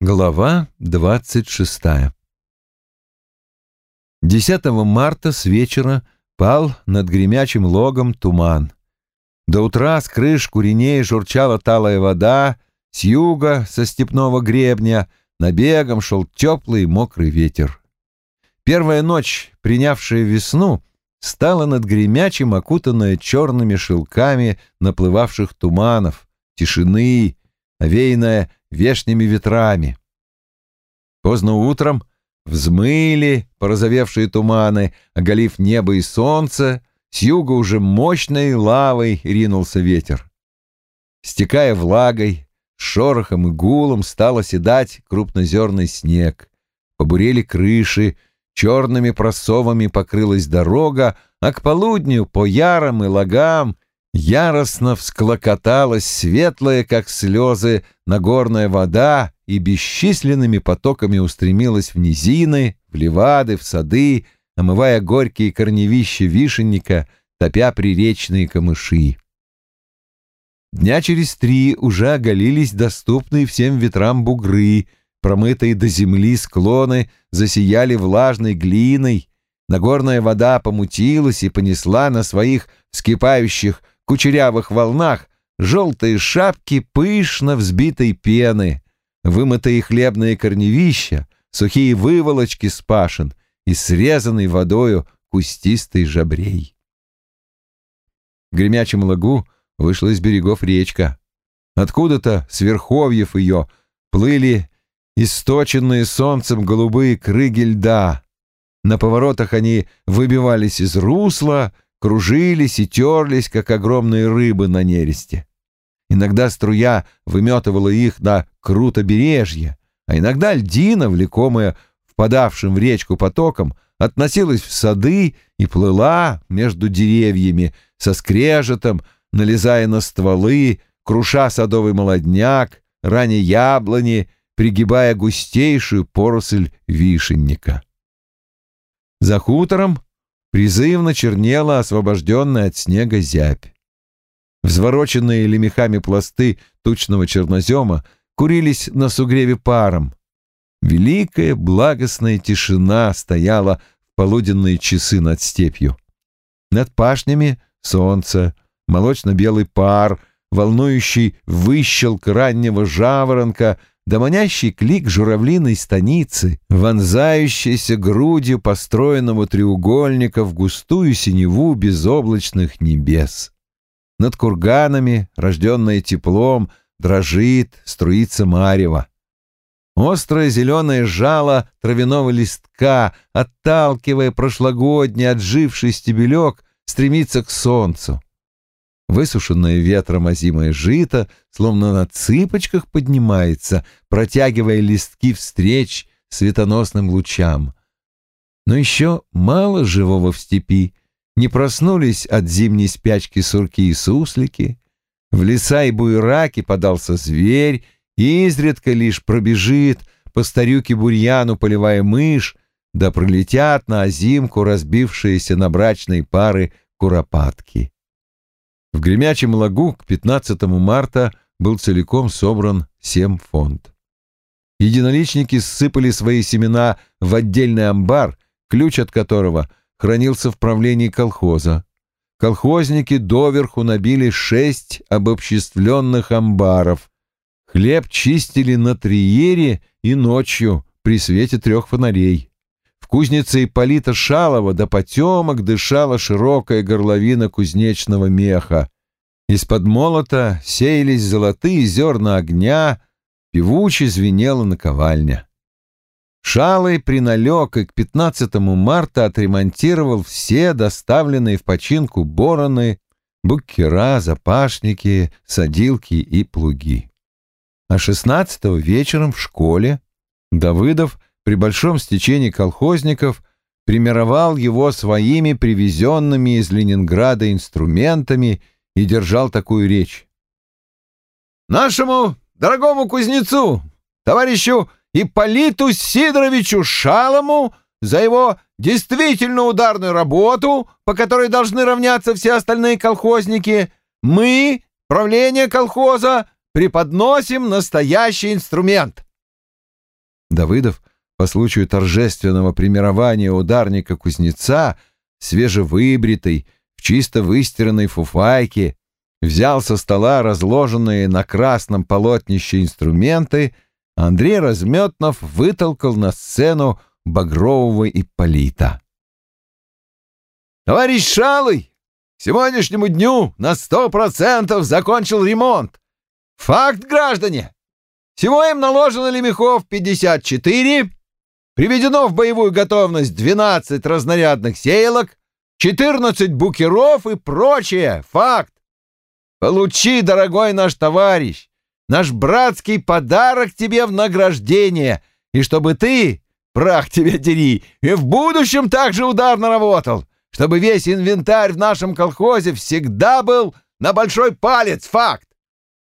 Глава двадцать шестая 10 марта с вечера пал над гремячим логом туман. До утра с крыш куреней журчала талая вода, с юга, со степного гребня, набегом шел теплый мокрый ветер. Первая ночь, принявшая весну, стала над гремячим, окутанная черными шелками наплывавших туманов, тишины, овеянная вешними ветрами. Поздно утром взмыли порозовевшие туманы, оголив небо и солнце, с юга уже мощной лавой ринулся ветер. Стекая влагой, шорохом и гулом стал оседать крупнозерный снег. Побурели крыши, черными просовами покрылась дорога, а к полудню по ярам и лагам яростно всклокоталась светлая, как слезы, нагорная вода и бесчисленными потоками устремилась в низины, в левады, в сады, омывая горькие корневища вишенника, топя приречные камыши. Дня через три уже оголились доступные всем ветрам бугры, промытые до земли склоны засияли влажной глиной, Нагорная вода помутилась и понесла на своих вскипающих кучерявых волнах желтые шапки пышно взбитой пены, вымытые хлебные корневища, сухие выволочки с пашин и срезанный водою кустистый жабрей. В гремячем лагу вышла из берегов речка. Откуда-то с верховьев ее плыли источенные солнцем голубые крыги льда. На поворотах они выбивались из русла, кружились и терлись, как огромные рыбы на нересте. Иногда струя выметывала их на крутобережье, а иногда льдина, влекомая впадавшим в речку потоком, относилась в сады и плыла между деревьями со скрежетом, налезая на стволы, круша садовый молодняк, ранее яблони, пригибая густейшую поросль вишенника. За хутором призывно чернела освобожденная от снега зябь. Взвороченные лемехами пласты тучного чернозема курились на сугреве паром. Великая благостная тишина стояла в полуденные часы над степью. Над пашнями солнце, молочно-белый пар, волнующий выщелк раннего жаворонка да клик журавлиной станицы, вонзающейся грудью построенного треугольника в густую синеву безоблачных небес. Над курганами, рожденное теплом, дрожит, струится марево. Острое зеленое жало травяного листка, отталкивая прошлогодний отживший стебелек, стремится к солнцу. Высушенное ветром озимое жито, словно на цыпочках поднимается, протягивая листки встреч светоносным лучам. Но еще мало живого в степи, не проснулись от зимней спячки сурки и суслики, в леса и буераки подался зверь, и изредка лишь пробежит по старюке бурьяну поливая мышь, да пролетят на озимку разбившиеся на брачные пары куропатки. В Гремячем лагу к 15 марта был целиком собран семфонд. Единоличники ссыпали свои семена в отдельный амбар, ключ от которого хранился в правлении колхоза. Колхозники доверху набили шесть обобществленных амбаров. Хлеб чистили на триере и ночью при свете трех фонарей. Кузнице Ипполита Шалова до потемок дышала широкая горловина кузнечного меха. Из-под молота сеялись золотые зерна огня, певуче звенела наковальня. Шалой приналег и к 15 марта отремонтировал все доставленные в починку бороны, буккера, запашники, садилки и плуги. А 16 вечером в школе Давыдов при большом стечении колхозников примировал его своими привезенными из Ленинграда инструментами и держал такую речь. «Нашему дорогому кузнецу, товарищу Ипполиту Сидоровичу Шалому за его действительно ударную работу, по которой должны равняться все остальные колхозники, мы, правление колхоза, преподносим настоящий инструмент. Давыдов по случаю торжественного примирования ударника-кузнеца, свежевыбритый, в чисто выстиранной фуфайке, взял со стола разложенные на красном полотнище инструменты, Андрей Разметнов вытолкал на сцену багрового Ипполита. «Товарищ Шалый, к сегодняшнему дню на сто процентов закончил ремонт. Факт, граждане! Всего им наложено лемехов 54, приведено в боевую готовность 12 разнарядных сеялок, 14 букеров и прочее. Факт! Получи, дорогой наш товарищ, наш братский подарок тебе в награждение, и чтобы ты, прах тебя дери, и в будущем также ударно работал, чтобы весь инвентарь в нашем колхозе всегда был на большой палец, факт.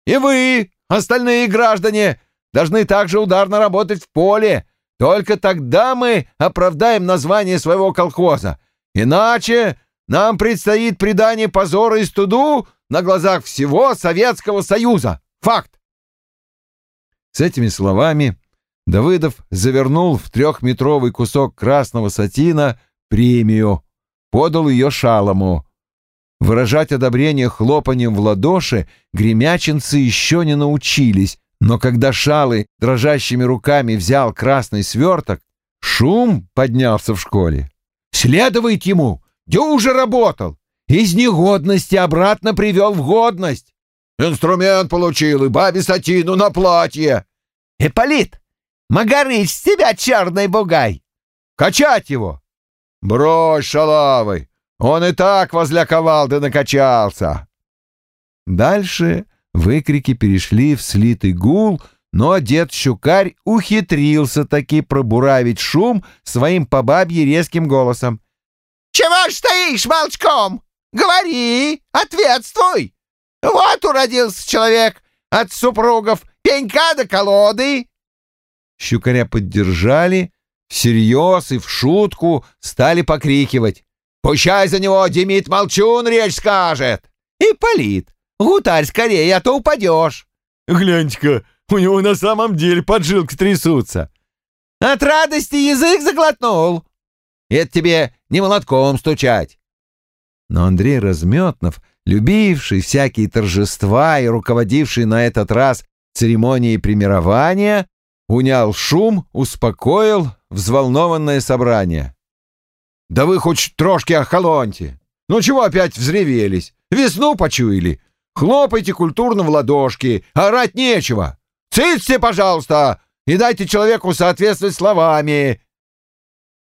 И вы, остальные граждане, должны также ударно работать в поле, только тогда мы оправдаем название своего колхоза. Иначе нам предстоит предание позора и студу на глазах всего Советского Союза. Факт. С этими словами Давыдов завернул в трехметровый кусок красного сатина премию, подал ее шалому. Выражать одобрение хлопанием в ладоши гремячинцы еще не научились, но когда Шалы дрожащими руками взял красный сверток, шум поднялся в школе. «Следовает ему! Дюже работал! Из негодности обратно привел в годность. Инструмент получил и бабе сатину на платье. Эполит, Магарыч, с тебя черный бугай. Качать его. Брось, шалавый, он и так возле ковалды накачался. Дальше выкрики перешли в слитый гул, но дед Щукарь ухитрился таки пробуравить шум своим по бабье резким голосом. «Чего ж стоишь молчком? Говори, ответствуй! Вот уродился человек от супругов пенька до колоды!» Щукаря поддержали, всерьез и в шутку стали покрикивать. «Пущай за него, Демид Молчун, речь скажет!» «И полит! Гутарь скорее, а то упадешь!» «Гляньте-ка, у него на самом деле поджилки трясутся!» «От радости язык заглотнул!» «Это тебе не молотком стучать!» Но Андрей Разметнов, любивший всякие торжества и руководивший на этот раз церемонией примирования, унял шум, успокоил взволнованное собрание. «Да вы хоть трошки охолоньте! Ну чего опять взревелись? Весну почуяли? Хлопайте культурно в ладошки, орать нечего! Цыцьте, пожалуйста, и дайте человеку соответствовать словами!»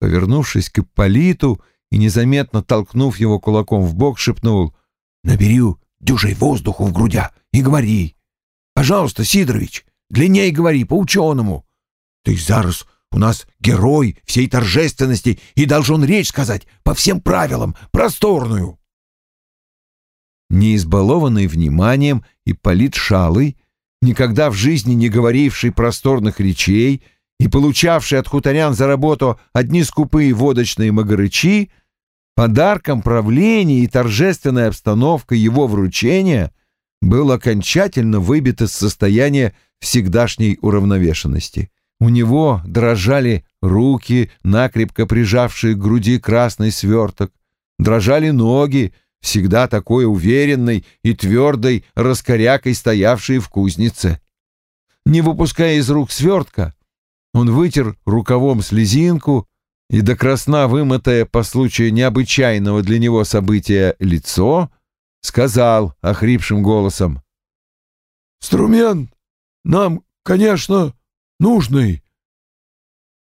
Повернувшись к Ипполиту, и, незаметно толкнув его кулаком в бок, шепнул «Набери дюжей воздуху в грудя и говори. Пожалуйста, Сидорович, длинней говори, по-ученому. Ты зараз у нас герой всей торжественности и должен речь сказать по всем правилам, просторную». Не избалованный вниманием Ипполит Шалый, никогда в жизни не говоривший просторных речей и получавший от хуторян за работу одни скупые водочные магарычи, Подарком правления и торжественной обстановкой его вручения был окончательно выбит из состояния всегдашней уравновешенности. У него дрожали руки, накрепко прижавшие к груди красный сверток, дрожали ноги, всегда такой уверенной и твердой раскорякой стоявшие в кузнице. Не выпуская из рук свертка, он вытер рукавом слезинку, и до красна вымытое по случаю необычайного для него события лицо, сказал охрипшим голосом. «Струмент нам, конечно, нужный.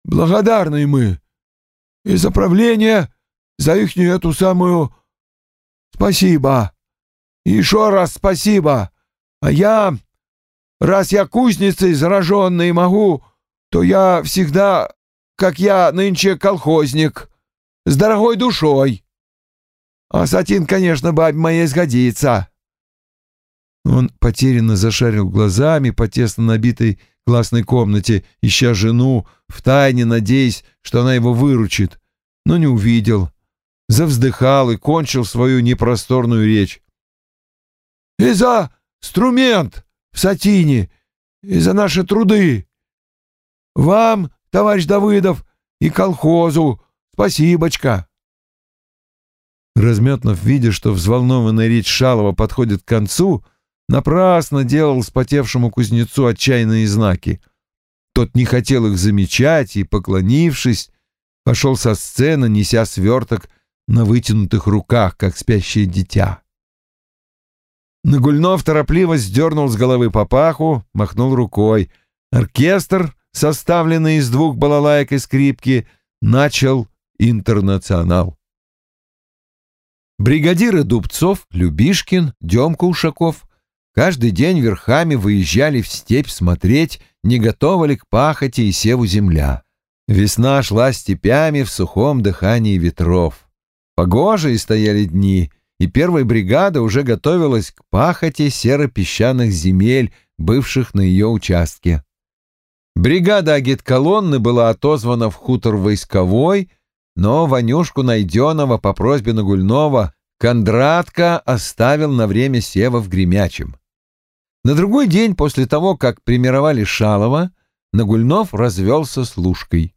Благодарны мы. И за правление, за ихнюю эту самую... Спасибо. Еще раз спасибо. А я, раз я кузницей зараженный могу, то я всегда как я нынче колхозник, с дорогой душой. А сатин, конечно, бабе моей сгодится». Он потерянно зашарил глазами по тесно набитой классной комнате, ища жену, втайне надеясь, что она его выручит, но не увидел. Завздыхал и кончил свою непросторную речь. «И за струмент в сатине, и за наши труды. Вам товарищ Давыдов, и колхозу. Спасибочка. Разметнов, видя, что взволнованная речь Шалова подходит к концу, напрасно делал спотевшему кузнецу отчаянные знаки. Тот не хотел их замечать и, поклонившись, пошел со сцены, неся сверток на вытянутых руках, как спящее дитя. Нагульнов торопливо сдернул с головы папаху, махнул рукой. Оркестр, составленный из двух балалаек и скрипки, начал интернационал. Бригадиры Дубцов, Любишкин, Демка Ушаков каждый день верхами выезжали в степь смотреть, не готова ли к пахоте и севу земля. Весна шла степями в сухом дыхании ветров. Погожие стояли дни, и первая бригада уже готовилась к пахоте серо-песчаных земель, бывших на ее участке. Бригада агитколонны была отозвана в хутор войсковой, но Ванюшку Найденова по просьбе Нагульнова Кондратка оставил на время сева в Гремячем. На другой день после того, как примировали Шалова, Нагульнов развелся с Лужкой.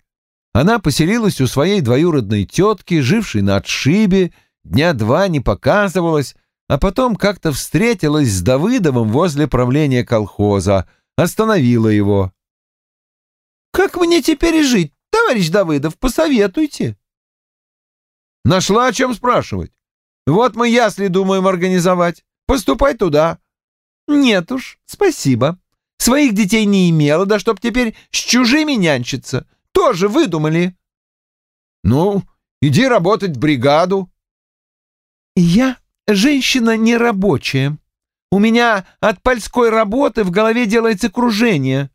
Она поселилась у своей двоюродной тетки, жившей на отшибе, дня два не показывалась, а потом как-то встретилась с Давыдовым возле правления колхоза, остановила его. «Как мне теперь жить, товарищ Давыдов, посоветуйте?» Нашла о чем спрашивать. Вот мы ясли думаем организовать. Поступай туда. Нет уж, спасибо. Своих детей не имела, да чтоб теперь с чужими нянчиться. Тоже выдумали. Ну, иди работать в бригаду. Я женщина нерабочая. У меня от польской работы в голове делается кружение.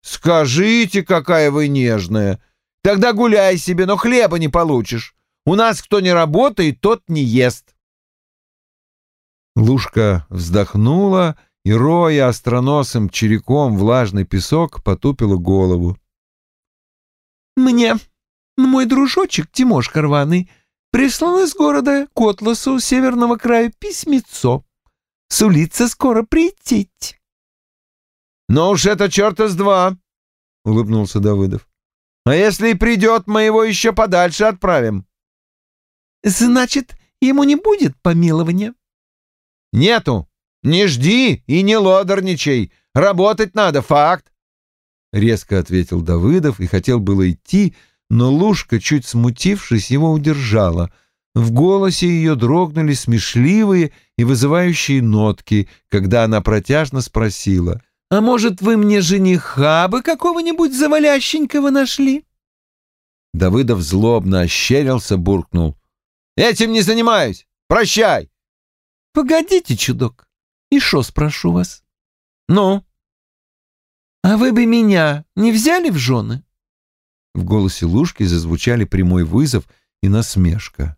Скажите, какая вы нежная. Тогда гуляй себе, но хлеба не получишь. У нас кто не работает, тот не ест. Лушка вздохнула и, роя остроносым череком влажный песок, потупила голову. «Мне мой дружочек Тимошка рваный прислал из города Котласу северного края письмецо. Сулится скоро прийти». «Ну уж это черта с два!» — улыбнулся Давыдов. «А если и придет, мы его еще подальше отправим». Значит, ему не будет помилования? Нету. Не жди и не лодорничай. Работать надо, факт. Резко ответил Давыдов и хотел было идти, но Лушка, чуть смутившись, его удержала. В голосе ее дрогнули смешливые и вызывающие нотки, когда она протяжно спросила, «А может, вы мне жениха бы какого-нибудь завалященького нашли?» Давыдов злобно ощерился, буркнул. Этим не занимаюсь. Прощай. Погодите, чудок. И шо спрошу вас? Ну? А вы бы меня не взяли в жены? В голосе Лушки зазвучали прямой вызов и насмешка.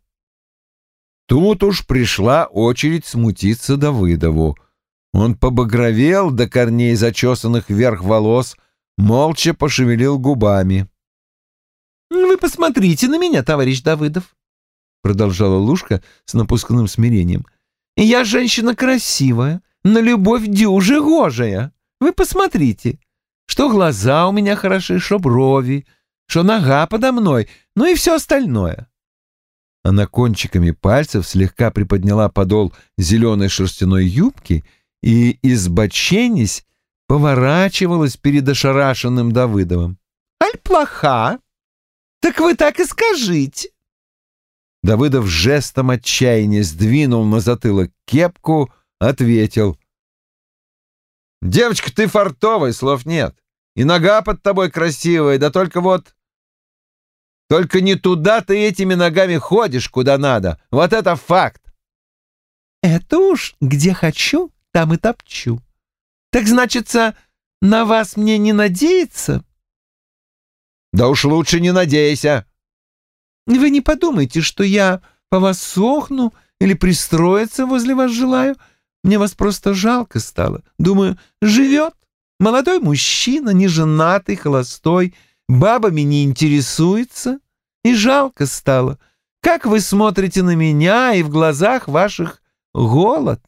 Тут уж пришла очередь смутиться Давыдову. Он побагровел до корней зачесанных вверх волос, молча пошевелил губами. «Вы посмотрите на меня, товарищ Давыдов продолжала Лушка с напускным смирением. «Я женщина красивая, на любовь дюже гожая. Вы посмотрите, что глаза у меня хороши, что брови, что нога подо мной, ну и все остальное». Она кончиками пальцев слегка приподняла подол зеленой шерстяной юбки и, избоченясь, поворачивалась перед ошарашенным Давыдовым. «Аль плоха? Так вы так и скажите. Давыдов жестом отчаяния сдвинул на затылок кепку, ответил. «Девочка, ты фартовая, слов нет. И нога под тобой красивая, да только вот... Только не туда ты этими ногами ходишь, куда надо. Вот это факт!» «Это уж где хочу, там и топчу. Так значится, на вас мне не надеяться?» «Да уж лучше не надейся!» Вы не подумайте, что я по вас сохну или пристроиться возле вас желаю. Мне вас просто жалко стало. Думаю, живет. Молодой мужчина, неженатый, холостой, бабами не интересуется. И жалко стало. Как вы смотрите на меня и в глазах ваших голод?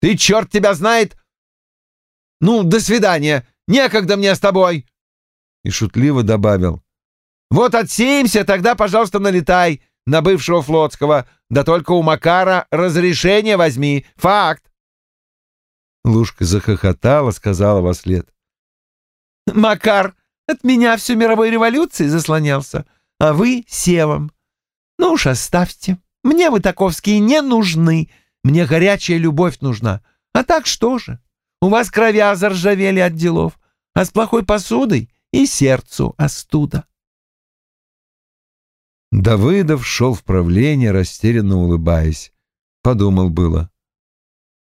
Ты, черт тебя знает! Ну, до свидания! Некогда мне с тобой! и шутливо добавил. «Вот отсеемся, тогда, пожалуйста, налетай на бывшего флотского. Да только у Макара разрешение возьми. Факт!» Лушка захохотала, сказала во след. «Макар от меня всю мировой революции заслонялся, а вы севом. Ну уж оставьте. Мне вы таковские не нужны. Мне горячая любовь нужна. А так что же? У вас кровя заржавели от делов, а с плохой посудой и сердцу остуда. Давыдов шел в правление, растерянно улыбаясь. Подумал было.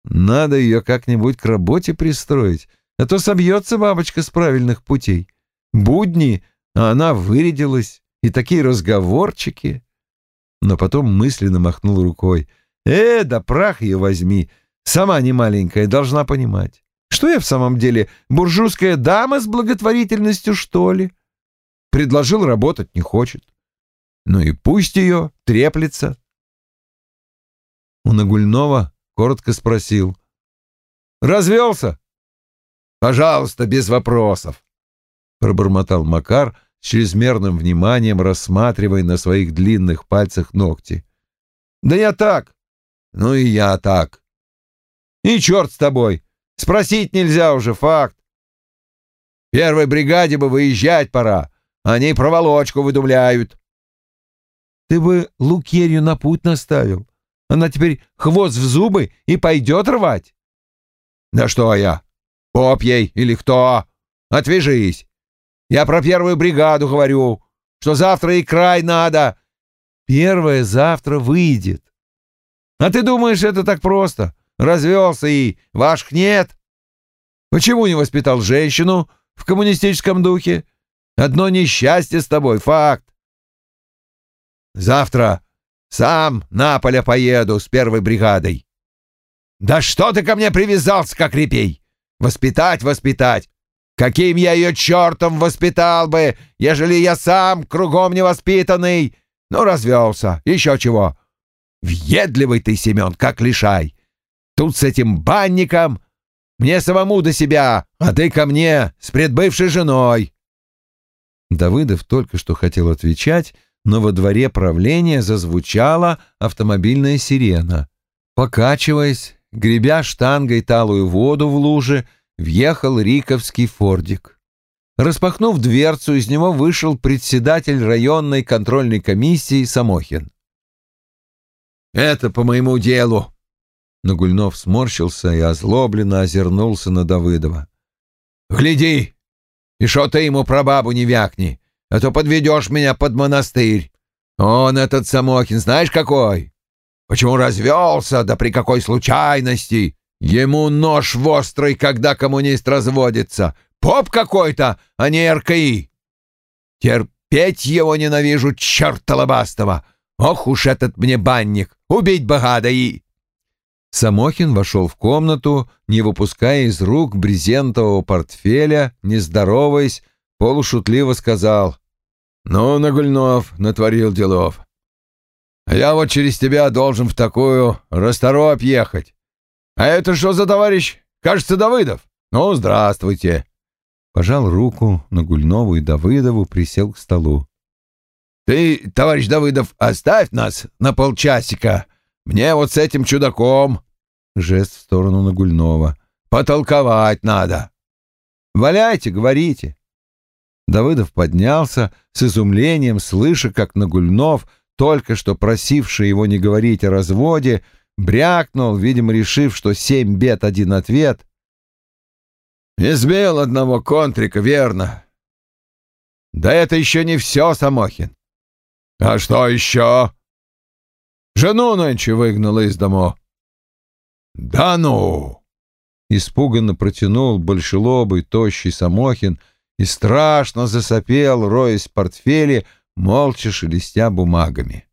Надо ее как-нибудь к работе пристроить, а то собьется бабочка с правильных путей. Будни, а она вырядилась, и такие разговорчики. Но потом мысленно махнул рукой. Э, да прах ее возьми, Сама не маленькая, должна понимать. Что я в самом деле, буржуйская дама с благотворительностью, что ли? Предложил работать, не хочет. Ну и пусть ее треплется. У Нагульнова коротко спросил. «Развелся?» «Пожалуйста, без вопросов», — пробормотал Макар с чрезмерным вниманием, рассматривая на своих длинных пальцах ногти. «Да я так». «Ну и я так», и черт с тобой. Спросить нельзя уже, факт. Первой бригаде бы выезжать пора. Они проволочку выдумляют. Ты бы Лукерью на путь наставил. Она теперь хвост в зубы и пойдет рвать. Да что я? Поп ей или кто? Отвяжись. Я про первую бригаду говорю, что завтра и край надо. Первая завтра выйдет. А ты думаешь, это так просто? развелся и ваших нет? Почему не воспитал женщину в коммунистическом духе? Одно несчастье с тобой, факт. Завтра сам на поле поеду с первой бригадой. Да что ты ко мне привязался, как репей? Воспитать, воспитать. Каким я ее чертом воспитал бы, ежели я сам кругом невоспитанный? Ну, развелся, еще чего. Въедливый ты, Семен, как лишай. Тут с этим банником. Мне самому до себя, а ты ко мне с предбывшей женой. Давыдов только что хотел отвечать, но во дворе правления зазвучала автомобильная сирена. Покачиваясь, гребя штангой талую воду в луже, въехал Риковский фордик. Распахнув дверцу, из него вышел председатель районной контрольной комиссии Самохин. «Это по моему делу», но Гульнов сморщился и озлобленно озернулся на Давыдова. «Гляди! И что ты ему про бабу не вякни, а то подведешь меня под монастырь. Он, этот Самохин, знаешь какой? Почему развелся, да при какой случайности? Ему нож в острый, когда коммунист разводится. Поп какой-то, а не РКИ. Терпеть его ненавижу, черта лобастого. Ох уж этот мне банник, убить бы гада и... Самохин вошел в комнату, не выпуская из рук брезентового портфеля, не здороваясь, полушутливо сказал. «Ну, Нагульнов натворил делов. Я вот через тебя должен в такую расторопь ехать. А это что за товарищ? Кажется, Давыдов. Ну, здравствуйте». Пожал руку Нагульнову и Давыдову, присел к столу. «Ты, товарищ Давыдов, оставь нас на полчасика. Мне вот с этим чудаком...» Жест в сторону Нагульнова. «Потолковать надо!» «Валяйте, говорите!» Давыдов поднялся с изумлением, слыша, как Нагульнов, только что просивший его не говорить о разводе, брякнул, видимо, решив, что семь бед, один ответ. «Избил одного контрика, верно?» «Да это еще не все, Самохин!» «А что еще?» Жену нынче выгнала из дому. Да ну! Испуганно протянул большелобый, тощий Самохин и страшно засопел, роясь в портфеле, молча шелестя бумагами.